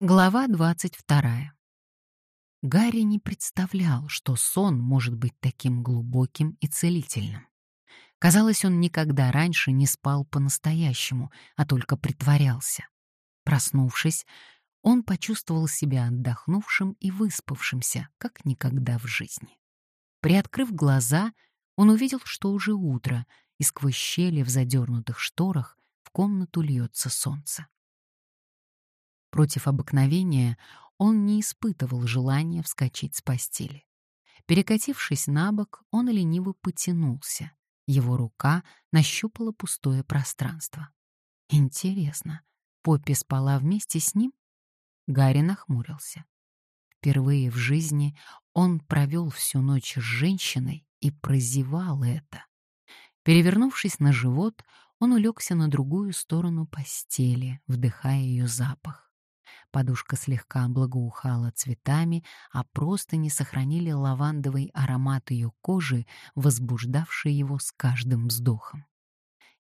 Глава 22. Гарри не представлял, что сон может быть таким глубоким и целительным. Казалось, он никогда раньше не спал по-настоящему, а только притворялся. Проснувшись, он почувствовал себя отдохнувшим и выспавшимся, как никогда в жизни. Приоткрыв глаза, он увидел, что уже утро, и сквозь щели в задернутых шторах в комнату льется солнце. Против обыкновения он не испытывал желания вскочить с постели. Перекатившись на бок, он лениво потянулся. Его рука нащупала пустое пространство. Интересно, Поппи спала вместе с ним? Гарри нахмурился. Впервые в жизни он провел всю ночь с женщиной и прозевал это. Перевернувшись на живот, он улегся на другую сторону постели, вдыхая ее запах. Подушка слегка благоухала цветами, а просто не сохранили лавандовый аромат ее кожи, возбуждавший его с каждым вздохом.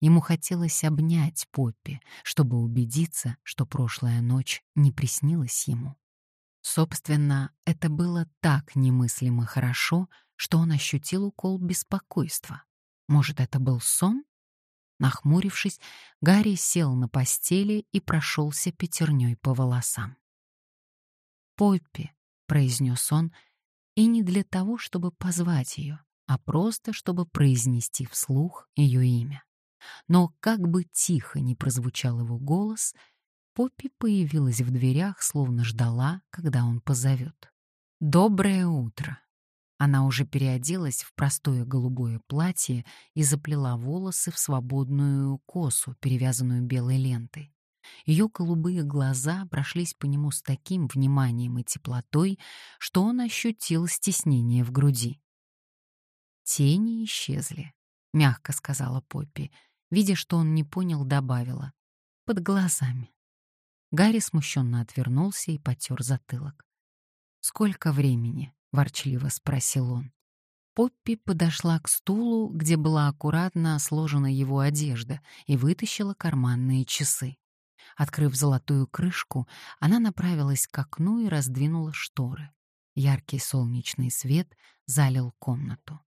Ему хотелось обнять Поппи, чтобы убедиться, что прошлая ночь не приснилась ему. Собственно, это было так немыслимо хорошо, что он ощутил укол беспокойства. Может, это был сон? Нахмурившись, Гарри сел на постели и прошелся пятерней по волосам. «Поппи», — произнес он, и не для того, чтобы позвать ее, а просто чтобы произнести вслух ее имя. Но как бы тихо ни прозвучал его голос, Поппи появилась в дверях, словно ждала, когда он позовет. «Доброе утро!» Она уже переоделась в простое голубое платье и заплела волосы в свободную косу, перевязанную белой лентой. Ее голубые глаза прошлись по нему с таким вниманием и теплотой, что он ощутил стеснение в груди. «Тени исчезли», — мягко сказала Поппи. Видя, что он не понял, добавила. «Под глазами». Гарри смущенно отвернулся и потер затылок. «Сколько времени?» Ворчливо спросил он. Поппи подошла к стулу, где была аккуратно сложена его одежда, и вытащила карманные часы. Открыв золотую крышку, она направилась к окну и раздвинула шторы. Яркий солнечный свет залил комнату.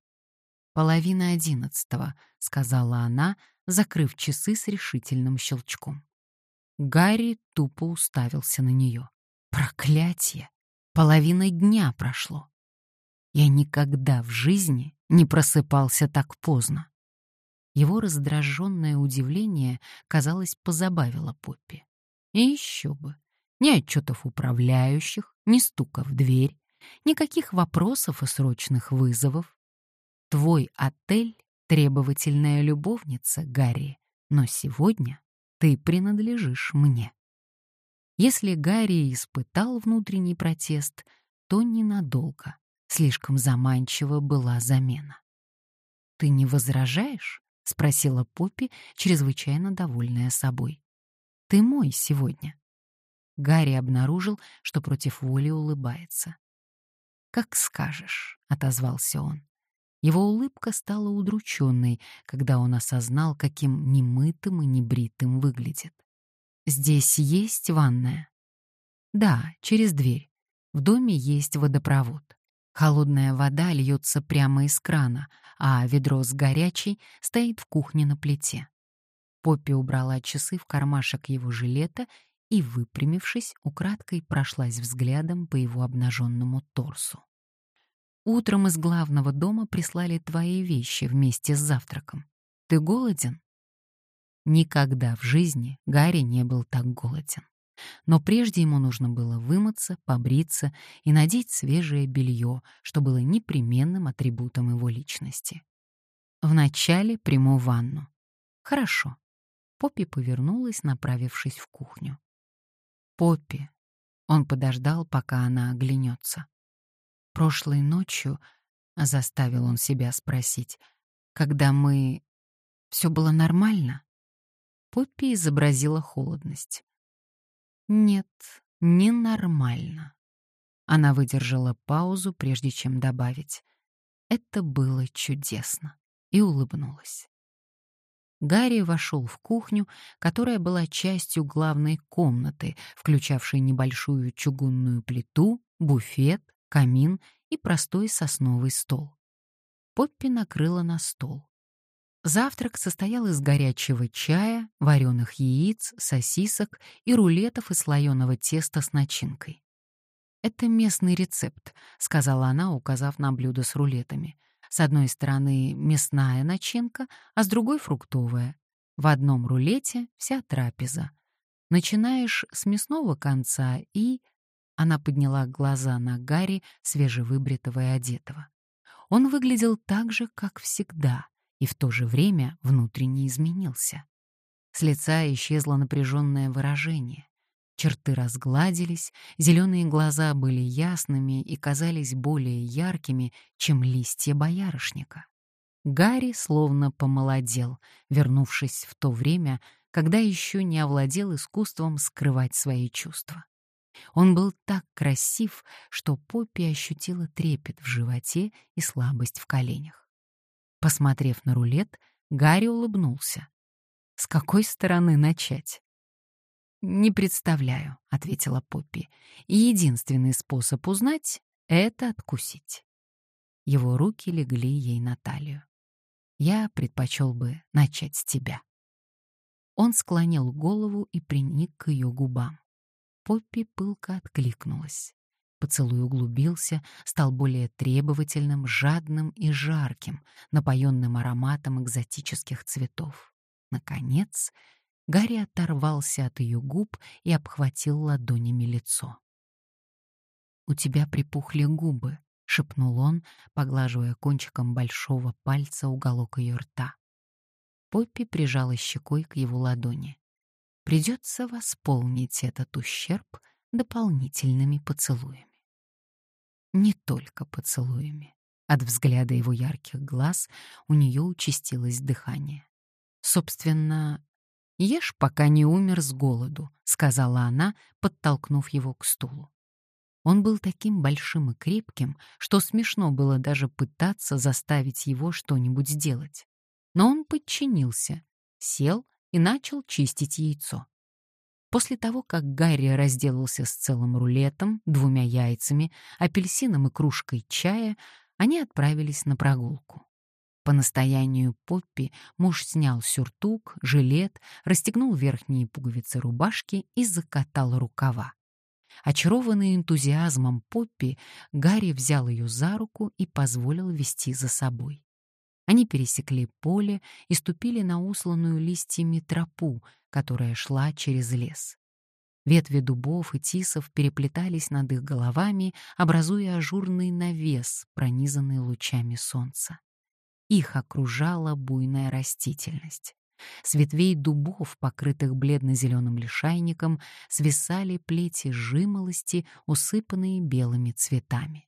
«Половина одиннадцатого», — сказала она, закрыв часы с решительным щелчком. Гарри тупо уставился на нее. «Проклятие! Половина дня прошло!» Я никогда в жизни не просыпался так поздно. Его раздраженное удивление, казалось, позабавило Поппи. И еще бы. Ни отчетов управляющих, ни стука в дверь, никаких вопросов и срочных вызовов. Твой отель — требовательная любовница, Гарри, но сегодня ты принадлежишь мне. Если Гарри испытал внутренний протест, то ненадолго. Слишком заманчива была замена. «Ты не возражаешь?» — спросила Поппи, чрезвычайно довольная собой. «Ты мой сегодня». Гарри обнаружил, что против воли улыбается. «Как скажешь», — отозвался он. Его улыбка стала удрученной, когда он осознал, каким немытым и небритым выглядит. «Здесь есть ванная?» «Да, через дверь. В доме есть водопровод. Холодная вода льется прямо из крана, а ведро с горячей стоит в кухне на плите. Поппи убрала часы в кармашек его жилета и, выпрямившись, украдкой прошлась взглядом по его обнаженному торсу. «Утром из главного дома прислали твои вещи вместе с завтраком. Ты голоден?» Никогда в жизни Гарри не был так голоден. Но прежде ему нужно было вымыться, побриться и надеть свежее белье, что было непременным атрибутом его личности. Вначале приму ванну. Хорошо. Поппи повернулась, направившись в кухню. Поппи. Он подождал, пока она оглянется. Прошлой ночью, заставил он себя спросить, когда мы... Все было нормально? Поппи изобразила холодность. Нет, ненормально. Она выдержала паузу, прежде чем добавить. Это было чудесно. И улыбнулась. Гарри вошел в кухню, которая была частью главной комнаты, включавшей небольшую чугунную плиту, буфет, камин и простой сосновый стол. Поппи накрыла на стол. Завтрак состоял из горячего чая, вареных яиц, сосисок и рулетов из слоеного теста с начинкой. «Это местный рецепт», — сказала она, указав на блюдо с рулетами. С одной стороны мясная начинка, а с другой — фруктовая. В одном рулете вся трапеза. Начинаешь с мясного конца и... Она подняла глаза на Гарри, свежевыбритого и одетого. Он выглядел так же, как всегда, и в то же время внутренне изменился. С лица исчезло напряженное выражение. Черты разгладились, зеленые глаза были ясными и казались более яркими, чем листья боярышника. Гарри словно помолодел, вернувшись в то время, когда еще не овладел искусством скрывать свои чувства. Он был так красив, что Поппи ощутила трепет в животе и слабость в коленях. Посмотрев на рулет, Гарри улыбнулся. С какой стороны начать? «Не представляю», — ответила Поппи. «Единственный способ узнать — это откусить». Его руки легли ей на талию. «Я предпочел бы начать с тебя». Он склонил голову и приник к ее губам. Поппи пылко откликнулась. Поцелуй углубился, стал более требовательным, жадным и жарким, напоенным ароматом экзотических цветов. Наконец, Гарри оторвался от ее губ и обхватил ладонями лицо. «У тебя припухли губы», — шепнул он, поглаживая кончиком большого пальца уголок ее рта. Поппи прижала щекой к его ладони. Придется восполнить этот ущерб дополнительными поцелуями. Не только поцелуями. От взгляда его ярких глаз у нее участилось дыхание. Собственно, «Ешь, пока не умер с голоду», — сказала она, подтолкнув его к стулу. Он был таким большим и крепким, что смешно было даже пытаться заставить его что-нибудь сделать. Но он подчинился, сел и начал чистить яйцо. После того, как Гарри разделался с целым рулетом, двумя яйцами, апельсином и кружкой чая, они отправились на прогулку. По настоянию Поппи муж снял сюртук, жилет, расстегнул верхние пуговицы рубашки и закатал рукава. Очарованный энтузиазмом Поппи, Гарри взял ее за руку и позволил вести за собой. Они пересекли поле и ступили на усланную листьями тропу, которая шла через лес. Ветви дубов и тисов переплетались над их головами, образуя ажурный навес, пронизанный лучами солнца. Их окружала буйная растительность. С ветвей дубов, покрытых бледно-зеленым лишайником, свисали плети жимолости, усыпанные белыми цветами.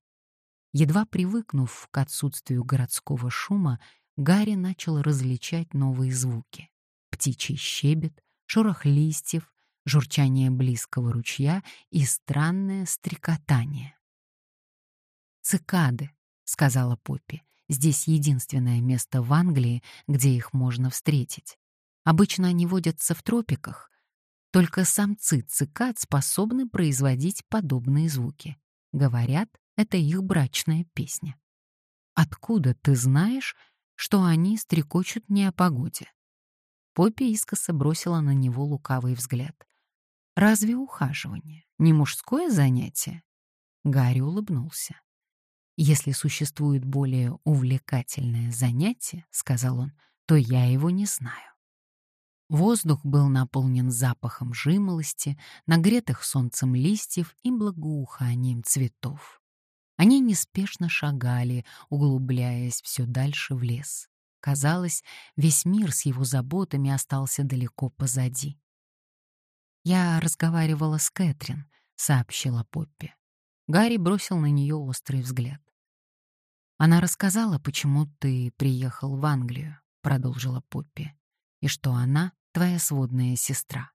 Едва привыкнув к отсутствию городского шума, Гарри начал различать новые звуки. Птичий щебет, шорох листьев, журчание близкого ручья и странное стрекотание. «Цикады», — сказала Поппи. Здесь единственное место в Англии, где их можно встретить. Обычно они водятся в тропиках. Только самцы цикад способны производить подобные звуки. Говорят, это их брачная песня. Откуда ты знаешь, что они стрекочут не о погоде? Поппи искоса бросила на него лукавый взгляд. «Разве ухаживание не мужское занятие?» Гарри улыбнулся. «Если существует более увлекательное занятие, — сказал он, — то я его не знаю». Воздух был наполнен запахом жимолости, нагретых солнцем листьев и благоуханием цветов. Они неспешно шагали, углубляясь все дальше в лес. Казалось, весь мир с его заботами остался далеко позади. «Я разговаривала с Кэтрин», — сообщила Поппи. Гарри бросил на нее острый взгляд. Она рассказала, почему ты приехал в Англию, продолжила Поппи, и что она твоя сводная сестра.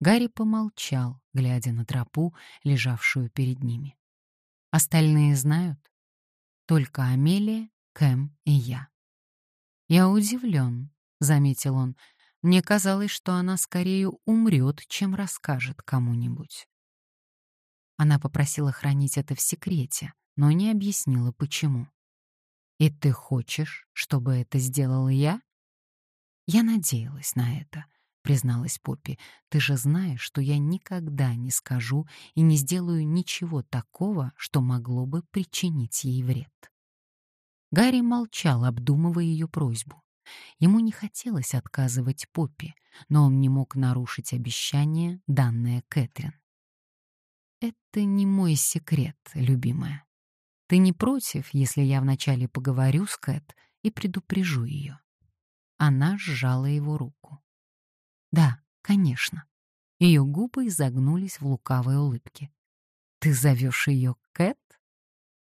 Гарри помолчал, глядя на тропу, лежавшую перед ними. Остальные знают? Только Амелия, Кэм и я. Я удивлен, заметил он. Мне казалось, что она скорее умрет, чем расскажет кому-нибудь. Она попросила хранить это в секрете, но не объяснила, почему. «И ты хочешь, чтобы это сделал я?» «Я надеялась на это», — призналась Поппи. «Ты же знаешь, что я никогда не скажу и не сделаю ничего такого, что могло бы причинить ей вред». Гарри молчал, обдумывая ее просьбу. Ему не хотелось отказывать Поппи, но он не мог нарушить обещание, данное Кэтрин. «Это не мой секрет, любимая. Ты не против, если я вначале поговорю с Кэт и предупрежу ее?» Она сжала его руку. «Да, конечно». Ее губы изогнулись в лукавой улыбке. «Ты зовешь ее Кэт?»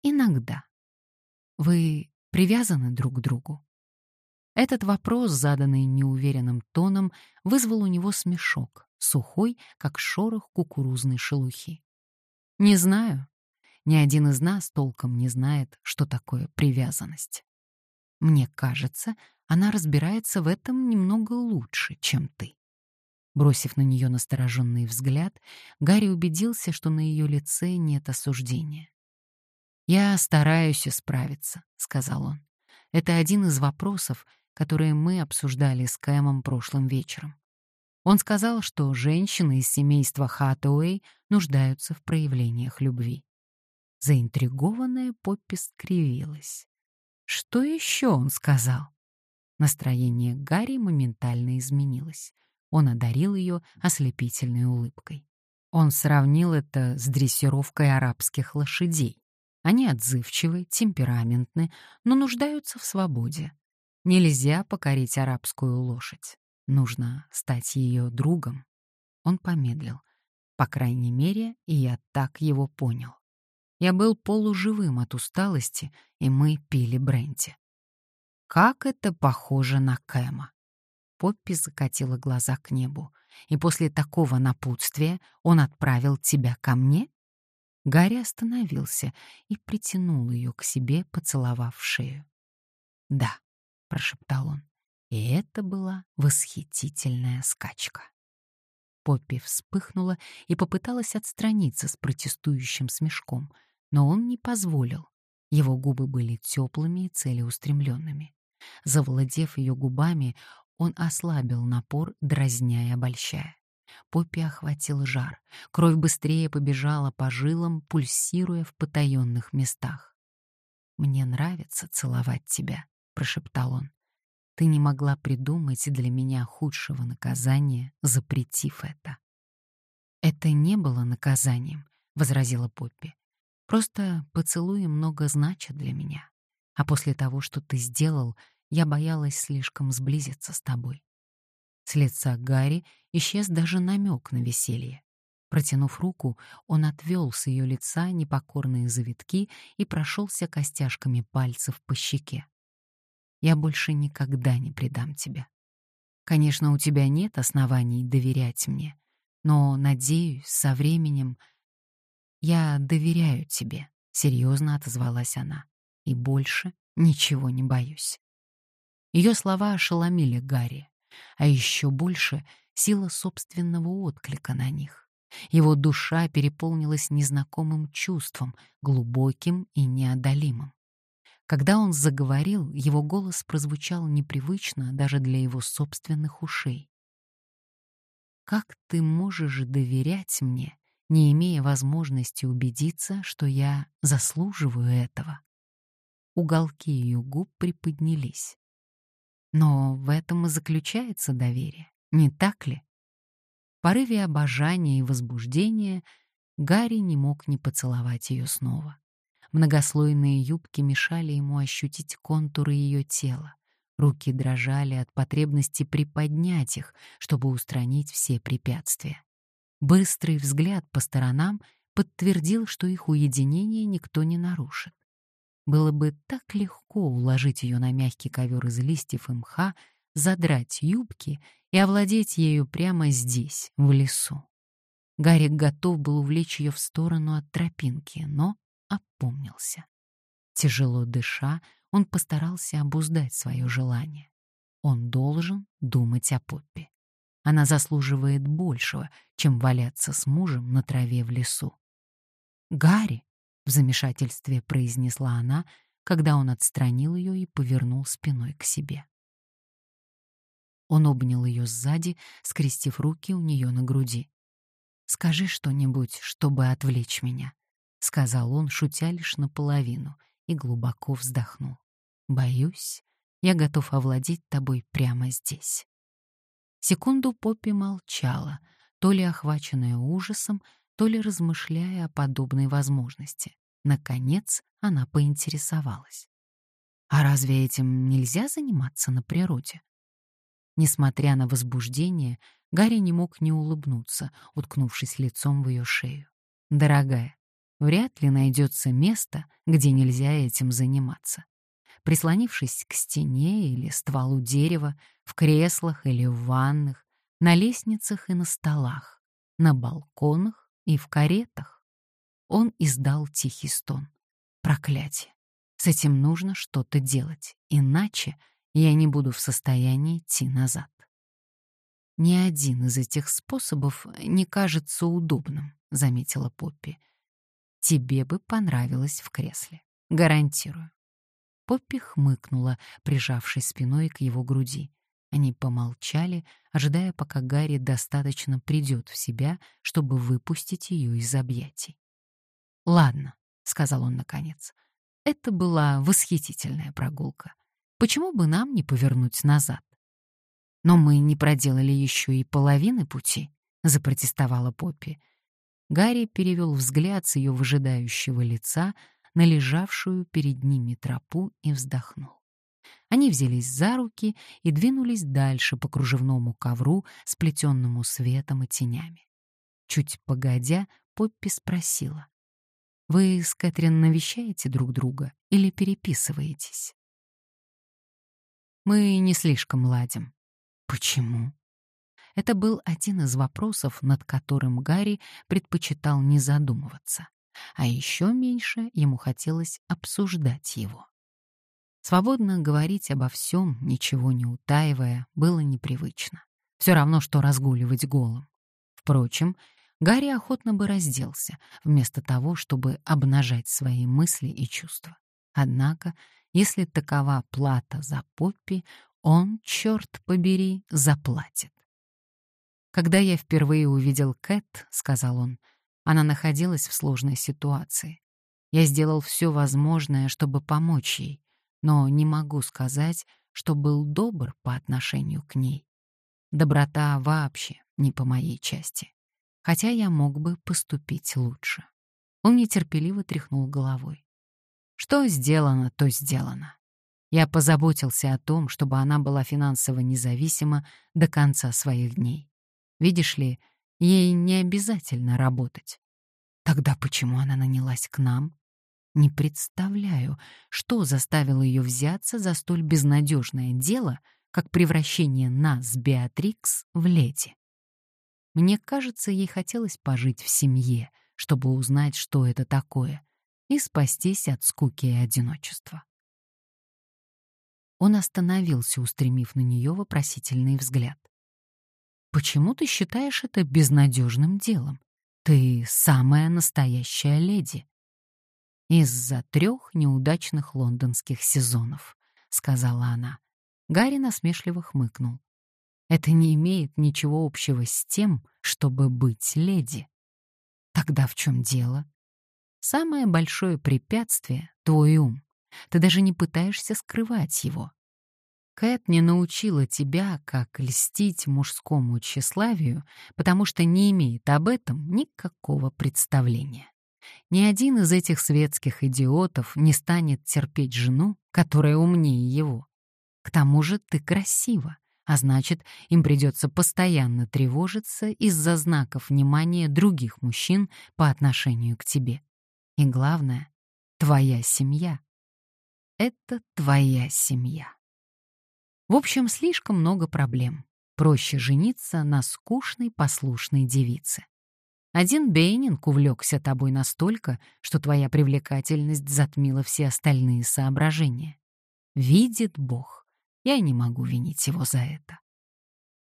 «Иногда. Вы привязаны друг к другу?» Этот вопрос, заданный неуверенным тоном, вызвал у него смешок, сухой, как шорох кукурузной шелухи. «Не знаю. Ни один из нас толком не знает, что такое привязанность. Мне кажется, она разбирается в этом немного лучше, чем ты». Бросив на нее настороженный взгляд, Гарри убедился, что на ее лице нет осуждения. «Я стараюсь исправиться», — сказал он. «Это один из вопросов, которые мы обсуждали с Кэмом прошлым вечером. Он сказал, что женщины из семейства Хатуэй нуждаются в проявлениях любви. Заинтригованная Поппи скривилась. Что еще он сказал? Настроение Гарри моментально изменилось. Он одарил ее ослепительной улыбкой. Он сравнил это с дрессировкой арабских лошадей. Они отзывчивы, темпераментны, но нуждаются в свободе. Нельзя покорить арабскую лошадь. Нужно стать ее другом. Он помедлил. По крайней мере, я так его понял. Я был полуживым от усталости, и мы пили бренди. Как это похоже на Кэма. Поппи закатила глаза к небу. И после такого напутствия он отправил тебя ко мне? Гарри остановился и притянул ее к себе, поцеловав шею. Да, прошептал он. И это была восхитительная скачка. Поппи вспыхнула и попыталась отстраниться с протестующим смешком, но он не позволил. Его губы были теплыми и целеустремленными. Завладев ее губами, он ослабил напор, дразня и обольщая. Поппи охватил жар. Кровь быстрее побежала по жилам, пульсируя в потаенных местах. «Мне нравится целовать тебя», — прошептал он. «Ты не могла придумать для меня худшего наказания, запретив это». «Это не было наказанием», — возразила Поппи. «Просто поцелуи много значат для меня. А после того, что ты сделал, я боялась слишком сблизиться с тобой». С лица Гарри исчез даже намек на веселье. Протянув руку, он отвел с ее лица непокорные завитки и прошелся костяшками пальцев по щеке я больше никогда не предам тебя. Конечно, у тебя нет оснований доверять мне, но, надеюсь, со временем... Я доверяю тебе, — серьезно отозвалась она, — и больше ничего не боюсь. Ее слова ошеломили Гарри, а еще больше — сила собственного отклика на них. Его душа переполнилась незнакомым чувством, глубоким и неодолимым. Когда он заговорил, его голос прозвучал непривычно даже для его собственных ушей. «Как ты можешь доверять мне, не имея возможности убедиться, что я заслуживаю этого?» Уголки ее губ приподнялись. Но в этом и заключается доверие, не так ли? В порыве обожания и возбуждения Гарри не мог не поцеловать ее снова. Многослойные юбки мешали ему ощутить контуры ее тела. Руки дрожали от потребности приподнять их, чтобы устранить все препятствия. Быстрый взгляд по сторонам подтвердил, что их уединение никто не нарушит. Было бы так легко уложить ее на мягкий ковер из листьев и мха, задрать юбки и овладеть ею прямо здесь, в лесу. Гарик готов был увлечь ее в сторону от тропинки, но опомнился. Тяжело дыша, он постарался обуздать свое желание. он должен думать о Поппи. Она заслуживает большего, чем валяться с мужем на траве в лесу. «Гарри!» — в замешательстве произнесла она, когда он отстранил ее и повернул спиной к себе. Он обнял ее сзади, скрестив руки у нее на груди. «Скажи что-нибудь, чтобы отвлечь меня», — сказал он, шутя лишь наполовину, и глубоко вздохнул. «Боюсь, я готов овладеть тобой прямо здесь». Секунду Поппи молчала, то ли охваченная ужасом, то ли размышляя о подобной возможности. Наконец она поинтересовалась. «А разве этим нельзя заниматься на природе?» Несмотря на возбуждение, Гарри не мог не улыбнуться, уткнувшись лицом в ее шею. «Дорогая, вряд ли найдется место, где нельзя этим заниматься. Прислонившись к стене или стволу дерева, в креслах или в ваннах, на лестницах и на столах, на балконах и в каретах. Он издал тихий стон. Проклятие. С этим нужно что-то делать, иначе я не буду в состоянии идти назад. Ни один из этих способов не кажется удобным, заметила Поппи. Тебе бы понравилось в кресле, гарантирую. Поппи хмыкнула, прижавшись спиной к его груди. Они помолчали, ожидая, пока Гарри достаточно придет в себя, чтобы выпустить ее из объятий. «Ладно», — сказал он наконец, — «это была восхитительная прогулка. Почему бы нам не повернуть назад? Но мы не проделали еще и половины пути, запротестовала Поппи. Гарри перевел взгляд с ее выжидающего лица на лежавшую перед ними тропу и вздохнул. Они взялись за руки и двинулись дальше по кружевному ковру, сплетенному светом и тенями. Чуть погодя, Поппи спросила. «Вы с Кэтрин навещаете друг друга или переписываетесь?» Мы не слишком ладим. Почему? Это был один из вопросов, над которым Гарри предпочитал не задумываться. А еще меньше ему хотелось обсуждать его. Свободно говорить обо всем, ничего не утаивая, было непривычно. Все равно, что разгуливать голым. Впрочем, Гарри охотно бы разделся, вместо того, чтобы обнажать свои мысли и чувства. Однако если такова плата за Поппи, он, черт побери, заплатит. «Когда я впервые увидел Кэт», — сказал он, — она находилась в сложной ситуации. Я сделал все возможное, чтобы помочь ей, но не могу сказать, что был добр по отношению к ней. Доброта вообще не по моей части. Хотя я мог бы поступить лучше. Он нетерпеливо тряхнул головой. Что сделано, то сделано. Я позаботился о том, чтобы она была финансово независима до конца своих дней. Видишь ли, ей не обязательно работать. Тогда почему она нанялась к нам? Не представляю, что заставило ее взяться за столь безнадежное дело, как превращение нас, Беатрикс, в леди. Мне кажется, ей хотелось пожить в семье, чтобы узнать, что это такое — и спастись от скуки и одиночества. Он остановился, устремив на нее вопросительный взгляд. «Почему ты считаешь это безнадежным делом? Ты самая настоящая леди». «Из-за трех неудачных лондонских сезонов», — сказала она. Гарри насмешливо хмыкнул. «Это не имеет ничего общего с тем, чтобы быть леди». «Тогда в чем дело?» Самое большое препятствие — твой ум. Ты даже не пытаешься скрывать его. Кэт не научила тебя, как льстить мужскому тщеславию, потому что не имеет об этом никакого представления. Ни один из этих светских идиотов не станет терпеть жену, которая умнее его. К тому же ты красива, а значит, им придется постоянно тревожиться из-за знаков внимания других мужчин по отношению к тебе. И главное, твоя семья. Это твоя семья. В общем, слишком много проблем. Проще жениться на скучной, послушной девице. Один Бейнинг увлекся тобой настолько, что твоя привлекательность затмила все остальные соображения. Видит Бог. Я не могу винить его за это.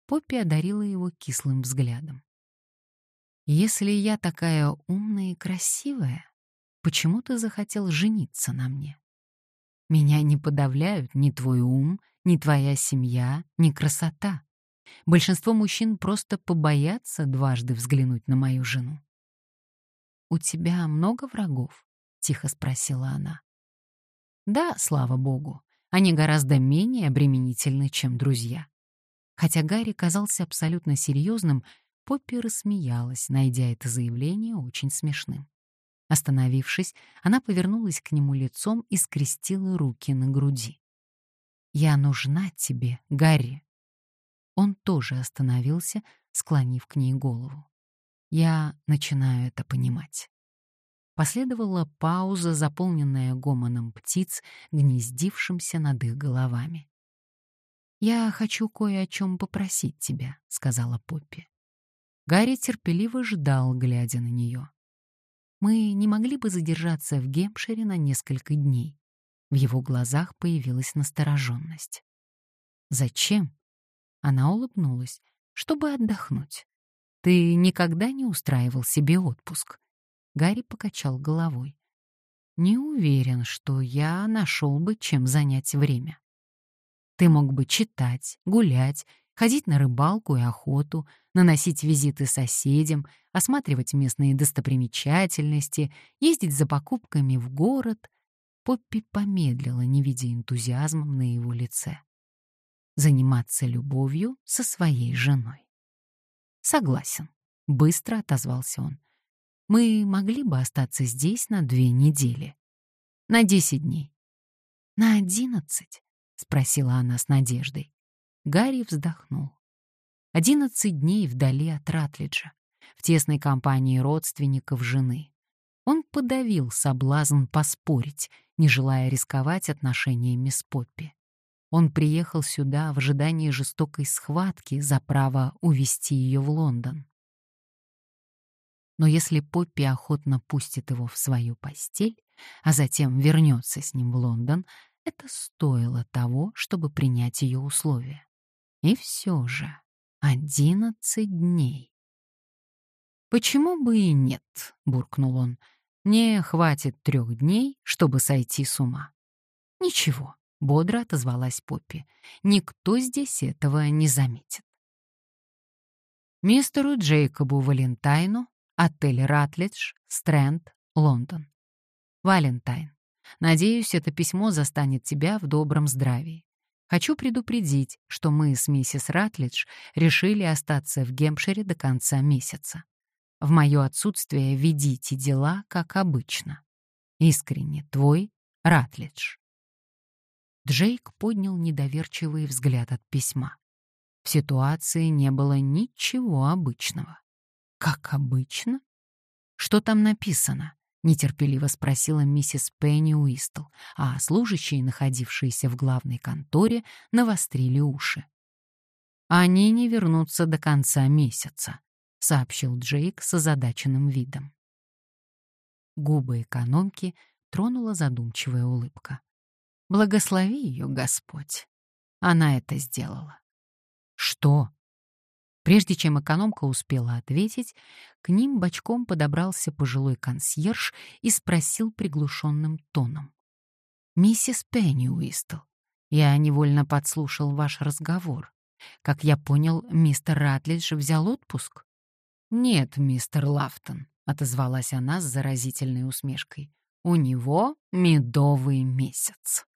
Поппи одарила его кислым взглядом. «Если я такая умная и красивая, почему ты захотел жениться на мне? Меня не подавляют ни твой ум, ни твоя семья, ни красота. Большинство мужчин просто побоятся дважды взглянуть на мою жену. «У тебя много врагов?» — тихо спросила она. «Да, слава богу, они гораздо менее обременительны, чем друзья». Хотя Гарри казался абсолютно серьезным, Поппи рассмеялась, найдя это заявление очень смешным. Остановившись, она повернулась к нему лицом и скрестила руки на груди. «Я нужна тебе, Гарри». Он тоже остановился, склонив к ней голову. Я начинаю это понимать. Последовала пауза, заполненная гомоном птиц, гнездившимся над их головами. «Я хочу кое о чем попросить тебя», — сказала Поппи. Гарри терпеливо ждал, глядя на нее. «Мы не могли бы задержаться в Гемпшире на несколько дней?» В его глазах появилась настороженность. «Зачем?» Она улыбнулась. «Чтобы отдохнуть. Ты никогда не устраивал себе отпуск?» Гарри покачал головой. «Не уверен, что я нашел бы, чем занять время. Ты мог бы читать, гулять, ходить на рыбалку и охоту, наносить визиты соседям, осматривать местные достопримечательности, ездить за покупками в город, Поппи помедлила, не видя энтузиазмом на его лице. Заниматься любовью со своей женой. Согласен, быстро отозвался он. Мы могли бы остаться здесь на две недели. На десять дней. На одиннадцать? спросила она с надеждой. Гарри вздохнул. Одиннадцать дней вдали от Ратлиджа, в тесной компании родственников жены. Он подавил соблазн поспорить, не желая рисковать отношениями с Поппи. Он приехал сюда в ожидании жестокой схватки за право увезти ее в Лондон. Но если Поппи охотно пустит его в свою постель, а затем вернется с ним в Лондон, это стоило того, чтобы принять ее условия. И все же одиннадцать дней. «Почему бы и нет?» — буркнул он. Мне хватит трех дней, чтобы сойти с ума. Ничего, бодро отозвалась Поппи. Никто здесь этого не заметит. Мистеру Джейкобу Валентайну, отель Ратлидж, Стрэнд, Лондон. Валентайн, надеюсь, это письмо застанет тебя в добром здравии. Хочу предупредить, что мы с миссис Ратлидж решили остаться в Гемпшире до конца месяца. В мое отсутствие ведите дела, как обычно. Искренне твой Ратлидж. Джейк поднял недоверчивый взгляд от письма. В ситуации не было ничего обычного. Как обычно? Что там написано? нетерпеливо спросила миссис Пенни Уистл, а служащие, находившиеся в главной конторе, навострили уши. Они не вернутся до конца месяца, — сообщил Джейк с озадаченным видом. Губы экономки тронула задумчивая улыбка. «Благослови ее, Господь!» Она это сделала. «Что?» Прежде чем экономка успела ответить, к ним бочком подобрался пожилой консьерж и спросил приглушенным тоном. «Миссис Пенни Уистл, я невольно подслушал ваш разговор. Как я понял, мистер Ратлидж взял отпуск?» «Нет, мистер Лафтон», — отозвалась она с заразительной усмешкой. «У него медовый месяц».